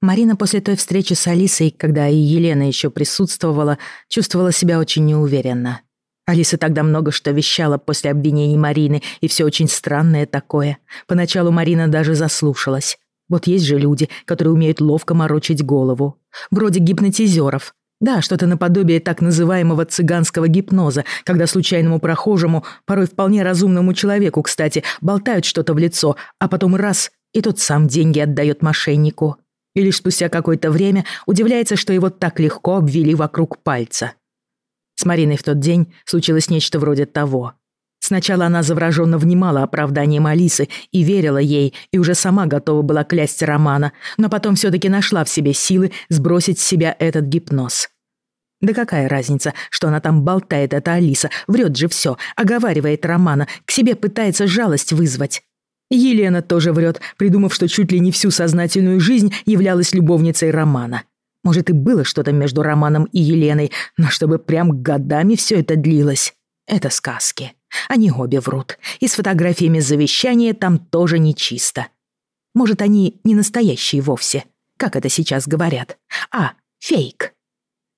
Марина после той встречи с Алисой, когда и Елена еще присутствовала, чувствовала себя очень неуверенно. Алиса тогда много что вещала после обвинений Марины, и все очень странное такое. Поначалу Марина даже заслушалась. Вот есть же люди, которые умеют ловко морочить голову. Вроде гипнотизеров. Да, что-то наподобие так называемого цыганского гипноза, когда случайному прохожему, порой вполне разумному человеку, кстати, болтают что-то в лицо, а потом раз, и тот сам деньги отдает мошеннику. И лишь спустя какое-то время удивляется, что его так легко обвели вокруг пальца. С Мариной в тот день случилось нечто вроде того. Сначала она завороженно внимала оправданием Алисы и верила ей, и уже сама готова была клясть Романа, но потом все-таки нашла в себе силы сбросить с себя этот гипноз. Да какая разница, что она там болтает, эта Алиса, врет же все, оговаривает Романа, к себе пытается жалость вызвать. Елена тоже врет, придумав, что чуть ли не всю сознательную жизнь являлась любовницей Романа. Может, и было что-то между Романом и Еленой, но чтобы прям годами все это длилось. Это сказки. Они обе врут. И с фотографиями завещания там тоже нечисто. Может, они не настоящие вовсе, как это сейчас говорят. А, фейк.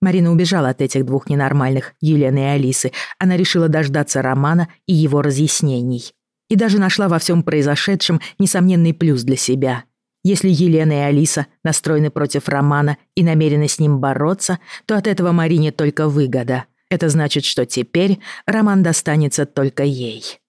Марина убежала от этих двух ненормальных, Елены и Алисы. Она решила дождаться Романа и его разъяснений. И даже нашла во всем произошедшем несомненный плюс для себя. Если Елена и Алиса настроены против Романа и намерены с ним бороться, то от этого Марине только выгода. Это значит, что теперь Роман достанется только ей.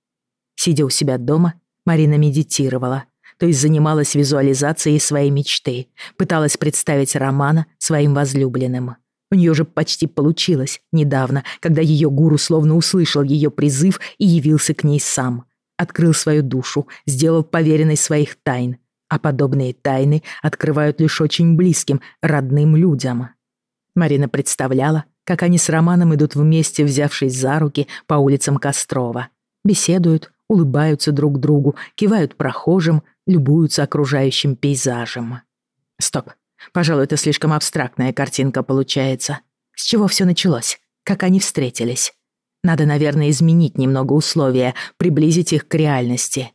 Сидя у себя дома, Марина медитировала, то есть занималась визуализацией своей мечты, пыталась представить Романа своим возлюбленным. У нее же почти получилось недавно, когда ее гуру словно услышал ее призыв и явился к ней сам. Открыл свою душу, сделал поверенной своих тайн — а подобные тайны открывают лишь очень близким, родным людям. Марина представляла, как они с Романом идут вместе, взявшись за руки по улицам Кострова. Беседуют, улыбаются друг другу, кивают прохожим, любуются окружающим пейзажем. Стоп. Пожалуй, это слишком абстрактная картинка получается. С чего все началось? Как они встретились? Надо, наверное, изменить немного условия, приблизить их к реальности.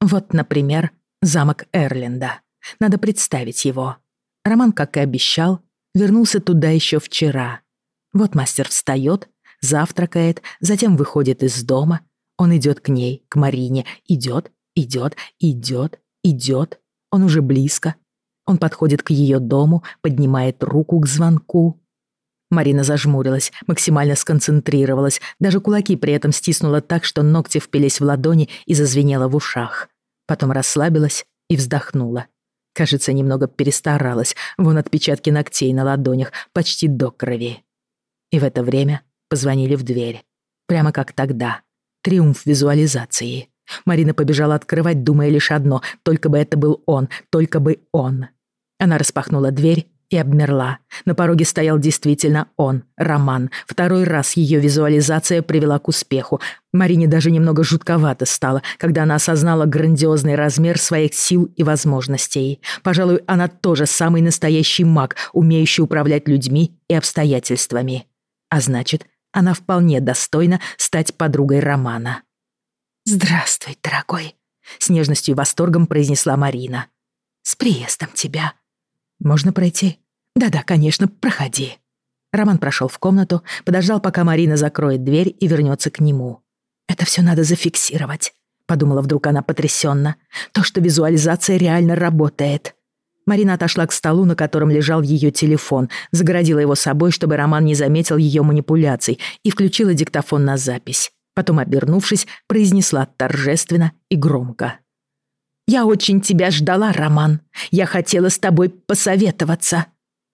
Вот, например, Замок Эрленда. Надо представить его. Роман, как и обещал, вернулся туда еще вчера. Вот мастер встает, завтракает, затем выходит из дома. Он идет к ней, к Марине. Идет, идет, идет, идет. Он уже близко. Он подходит к ее дому, поднимает руку к звонку. Марина зажмурилась, максимально сконцентрировалась, даже кулаки при этом стиснула так, что ногти впились в ладони и зазвенело в ушах. Потом расслабилась и вздохнула. Кажется, немного перестаралась. Вон отпечатки ногтей на ладонях, почти до крови. И в это время позвонили в дверь. Прямо как тогда. Триумф визуализации. Марина побежала открывать, думая лишь одно. Только бы это был он, только бы он. Она распахнула дверь и обмерла. На пороге стоял действительно он, Роман. Второй раз ее визуализация привела к успеху. Марине даже немного жутковато стало, когда она осознала грандиозный размер своих сил и возможностей. Пожалуй, она тоже самый настоящий маг, умеющий управлять людьми и обстоятельствами. А значит, она вполне достойна стать подругой Романа. «Здравствуй, дорогой», — с нежностью и восторгом произнесла Марина. «С приездом тебя». «Можно пройти?» «Да-да, конечно, проходи». Роман прошел в комнату, подождал, пока Марина закроет дверь и вернется к нему. «Это все надо зафиксировать», — подумала вдруг она потрясенно. «То, что визуализация реально работает». Марина отошла к столу, на котором лежал ее телефон, загородила его собой, чтобы Роман не заметил ее манипуляций, и включила диктофон на запись. Потом, обернувшись, произнесла торжественно и громко. Я очень тебя ждала, Роман. Я хотела с тобой посоветоваться.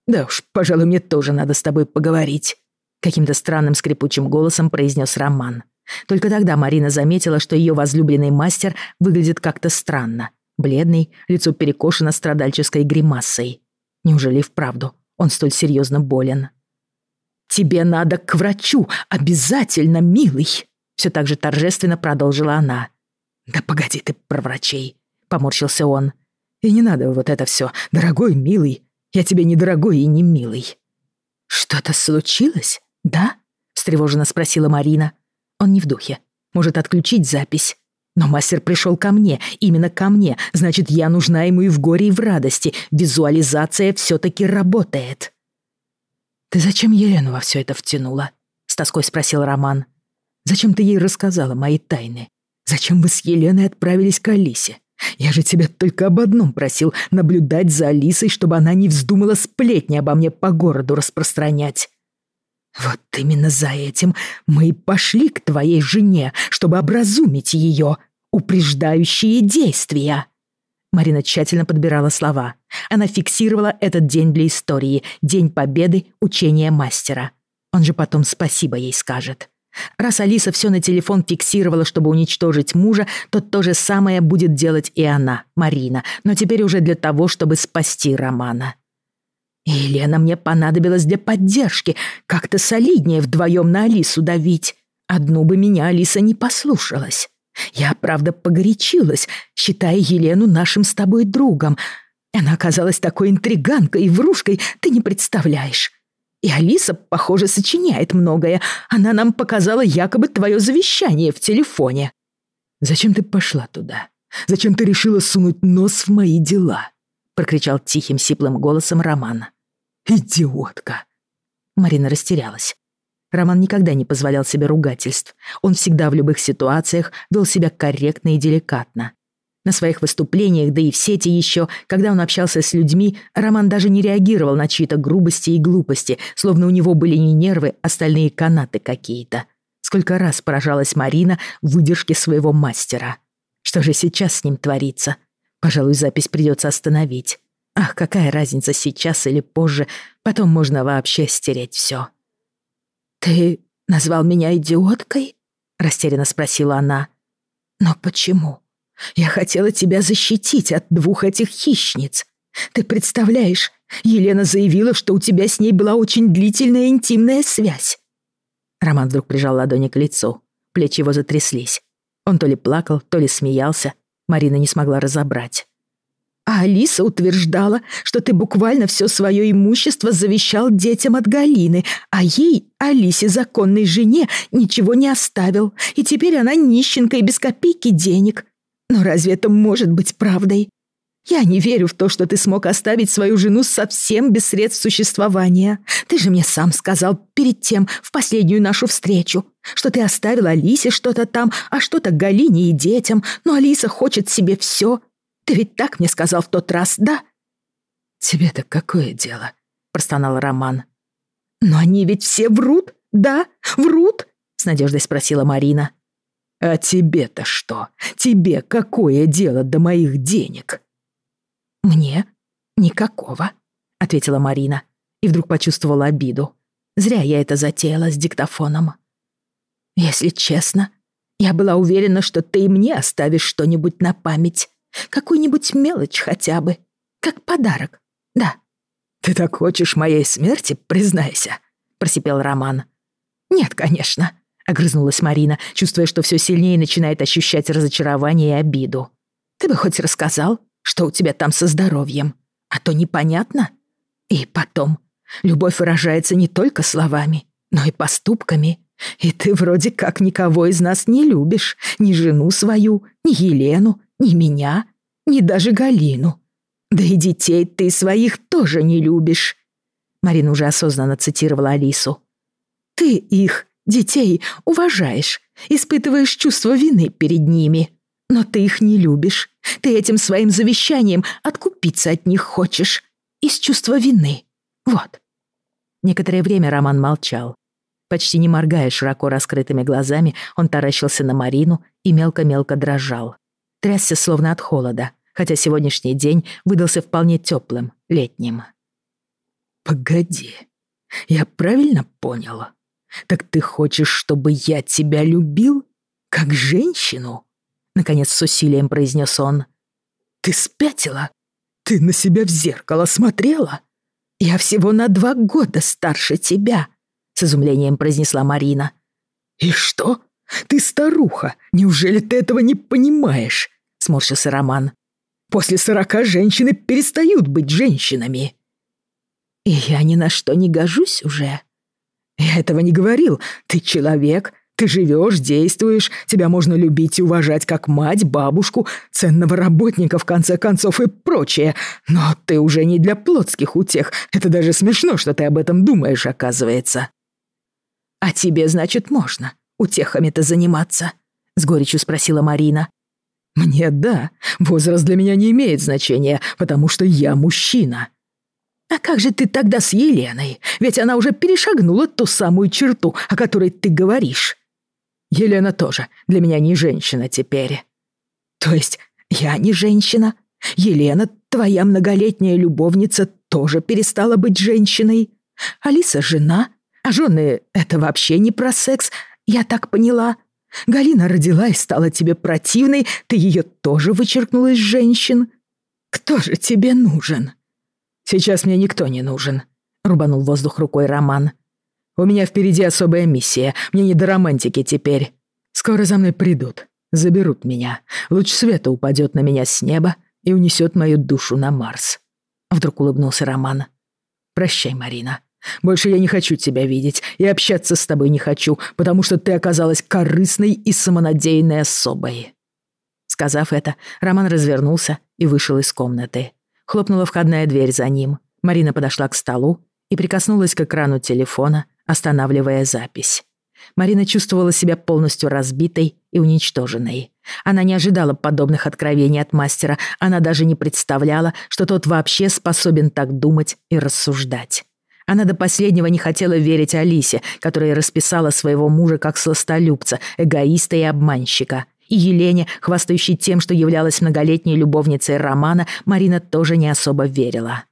Да уж, пожалуй, мне тоже надо с тобой поговорить. Каким-то странным скрипучим голосом произнес Роман. Только тогда Марина заметила, что ее возлюбленный мастер выглядит как-то странно. Бледный, лицо перекошено страдальческой гримасой. Неужели вправду он столь серьезно болен? «Тебе надо к врачу, обязательно, милый!» Все так же торжественно продолжила она. «Да погоди ты про врачей. — поморщился он. «И не надо вот это все, дорогой, милый. Я тебе не дорогой и не милый». «Что-то случилось, да?» — встревоженно спросила Марина. Он не в духе. Может отключить запись. Но мастер пришел ко мне, именно ко мне. Значит, я нужна ему и в горе, и в радости. Визуализация все-таки работает. «Ты зачем Елену во все это втянула?» — с тоской спросил Роман. «Зачем ты ей рассказала мои тайны? Зачем вы с Еленой отправились к Алисе? Я же тебя только об одном просил — наблюдать за Алисой, чтобы она не вздумала сплетни обо мне по городу распространять. Вот именно за этим мы и пошли к твоей жене, чтобы образумить ее, упреждающие действия. Марина тщательно подбирала слова. Она фиксировала этот день для истории, день победы учения мастера. Он же потом спасибо ей скажет. Раз Алиса все на телефон фиксировала, чтобы уничтожить мужа, то то же самое будет делать и она, Марина, но теперь уже для того, чтобы спасти Романа. И Елена мне понадобилась для поддержки, как-то солиднее вдвоем на Алису давить. Одну бы меня Алиса не послушалась. Я, правда, погорячилась, считая Елену нашим с тобой другом. Она оказалась такой интриганкой и врушкой, ты не представляешь. И Алиса, похоже, сочиняет многое. Она нам показала якобы твое завещание в телефоне. Зачем ты пошла туда? Зачем ты решила сунуть нос в мои дела? Прокричал тихим сиплым голосом Роман. Идиотка. Марина растерялась. Роман никогда не позволял себе ругательств. Он всегда в любых ситуациях вел себя корректно и деликатно. На своих выступлениях, да и в сети еще, когда он общался с людьми, Роман даже не реагировал на чьи-то грубости и глупости, словно у него были не нервы, а стальные канаты какие-то. Сколько раз поражалась Марина выдержке своего мастера. Что же сейчас с ним творится? Пожалуй, запись придется остановить. Ах, какая разница сейчас или позже, потом можно вообще стереть все. «Ты назвал меня идиоткой?» — растерянно спросила она. «Но почему?» Я хотела тебя защитить от двух этих хищниц. Ты представляешь, Елена заявила, что у тебя с ней была очень длительная интимная связь. Роман вдруг прижал ладони к лицу. Плечи его затряслись. Он то ли плакал, то ли смеялся. Марина не смогла разобрать. А Алиса утверждала, что ты буквально все свое имущество завещал детям от Галины, а ей, Алисе, законной жене, ничего не оставил, и теперь она нищенка и без копейки денег. Но разве это может быть правдой? Я не верю в то, что ты смог оставить свою жену совсем без средств существования. Ты же мне сам сказал перед тем, в последнюю нашу встречу, что ты оставил Алисе что-то там, а что-то Галине и детям, но Алиса хочет себе все. Ты ведь так мне сказал в тот раз, да?» «Тебе-то какое дело?» — простонал Роман. «Но они ведь все врут, да? Врут?» — с надеждой спросила Марина. «А тебе-то что? Тебе какое дело до моих денег?» «Мне? Никакого», — ответила Марина и вдруг почувствовала обиду. Зря я это затеяла с диктофоном. «Если честно, я была уверена, что ты и мне оставишь что-нибудь на память. Какую-нибудь мелочь хотя бы. Как подарок. Да». «Ты так хочешь моей смерти, признайся», — просипел Роман. «Нет, конечно», — огрызнулась Марина, чувствуя, что все сильнее начинает ощущать разочарование и обиду. «Ты бы хоть рассказал, что у тебя там со здоровьем, а то непонятно. И потом, любовь выражается не только словами, но и поступками. И ты вроде как никого из нас не любишь, ни жену свою, ни Елену, ни меня, ни даже Галину. Да и детей ты своих тоже не любишь». Марина уже осознанно цитировала Алису. «Ты их Детей уважаешь, испытываешь чувство вины перед ними. Но ты их не любишь. Ты этим своим завещанием откупиться от них хочешь. Из чувства вины. Вот». Некоторое время Роман молчал. Почти не моргая широко раскрытыми глазами, он таращился на Марину и мелко-мелко дрожал. Трясся словно от холода, хотя сегодняшний день выдался вполне теплым, летним. «Погоди, я правильно понял?» «Так ты хочешь, чтобы я тебя любил? Как женщину?» Наконец с усилием произнес он. «Ты спятила? Ты на себя в зеркало смотрела? Я всего на два года старше тебя», с изумлением произнесла Марина. «И что? Ты старуха. Неужели ты этого не понимаешь?» сморщился Роман. «После сорока женщины перестают быть женщинами». «И я ни на что не гожусь уже», «Я этого не говорил. Ты человек, Ты живешь, действуешь, тебя можно любить и уважать как мать, бабушку, ценного работника, в конце концов, и прочее. Но ты уже не для плотских утех. Это даже смешно, что ты об этом думаешь, оказывается. А тебе, значит, можно утехами-то заниматься? С горечью спросила Марина. Мне да, возраст для меня не имеет значения, потому что я мужчина. А как же ты тогда с Еленой? Ведь она уже перешагнула ту самую черту, о которой ты говоришь. Елена тоже для меня не женщина теперь. То есть я не женщина? Елена, твоя многолетняя любовница, тоже перестала быть женщиной? Алиса — жена? А жены — это вообще не про секс, я так поняла. Галина родила и стала тебе противной, ты ее тоже вычеркнула из женщин. Кто же тебе нужен?» «Сейчас мне никто не нужен», — рубанул воздух рукой Роман. «У меня впереди особая миссия, мне не до романтики теперь. Скоро за мной придут, заберут меня. Луч света упадет на меня с неба и унесет мою душу на Марс». Вдруг улыбнулся Роман. «Прощай, Марина. Больше я не хочу тебя видеть и общаться с тобой не хочу, потому что ты оказалась корыстной и самонадеянной особой». Сказав это, Роман развернулся и вышел из комнаты. Хлопнула входная дверь за ним. Марина подошла к столу и прикоснулась к экрану телефона, останавливая запись. Марина чувствовала себя полностью разбитой и уничтоженной. Она не ожидала подобных откровений от мастера, она даже не представляла, что тот вообще способен так думать и рассуждать. Она до последнего не хотела верить Алисе, которая расписала своего мужа как сластолюбца, эгоиста и обманщика. И Елене, хвастающей тем, что являлась многолетней любовницей Романа, Марина тоже не особо верила.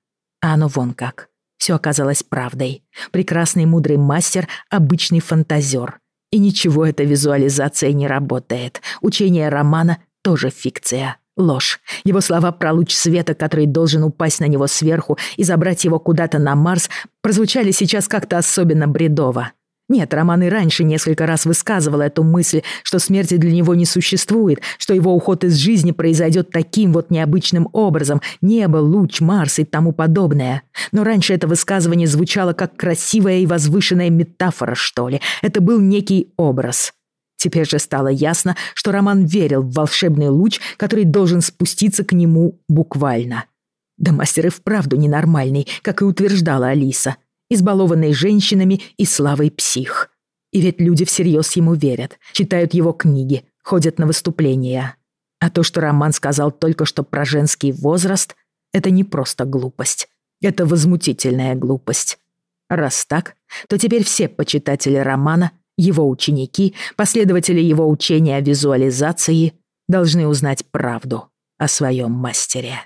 А оно вон как. Все оказалось правдой. Прекрасный мудрый мастер — обычный фантазер. И ничего эта визуализация не работает. Учение Романа — тоже фикция. Ложь. Его слова про луч света, который должен упасть на него сверху и забрать его куда-то на Марс, прозвучали сейчас как-то особенно бредово. Нет, Роман и раньше несколько раз высказывал эту мысль, что смерти для него не существует, что его уход из жизни произойдет таким вот необычным образом, небо, луч, Марс и тому подобное. Но раньше это высказывание звучало как красивая и возвышенная метафора, что ли. Это был некий образ. Теперь же стало ясно, что Роман верил в волшебный луч, который должен спуститься к нему буквально. Да мастер и вправду ненормальный, как и утверждала Алиса, избалованный женщинами и славой псих. И ведь люди всерьез ему верят, читают его книги, ходят на выступления. А то, что Роман сказал только что про женский возраст, это не просто глупость. Это возмутительная глупость. Раз так, то теперь все почитатели романа — его ученики, последователи его учения о визуализации, должны узнать правду о своем мастере.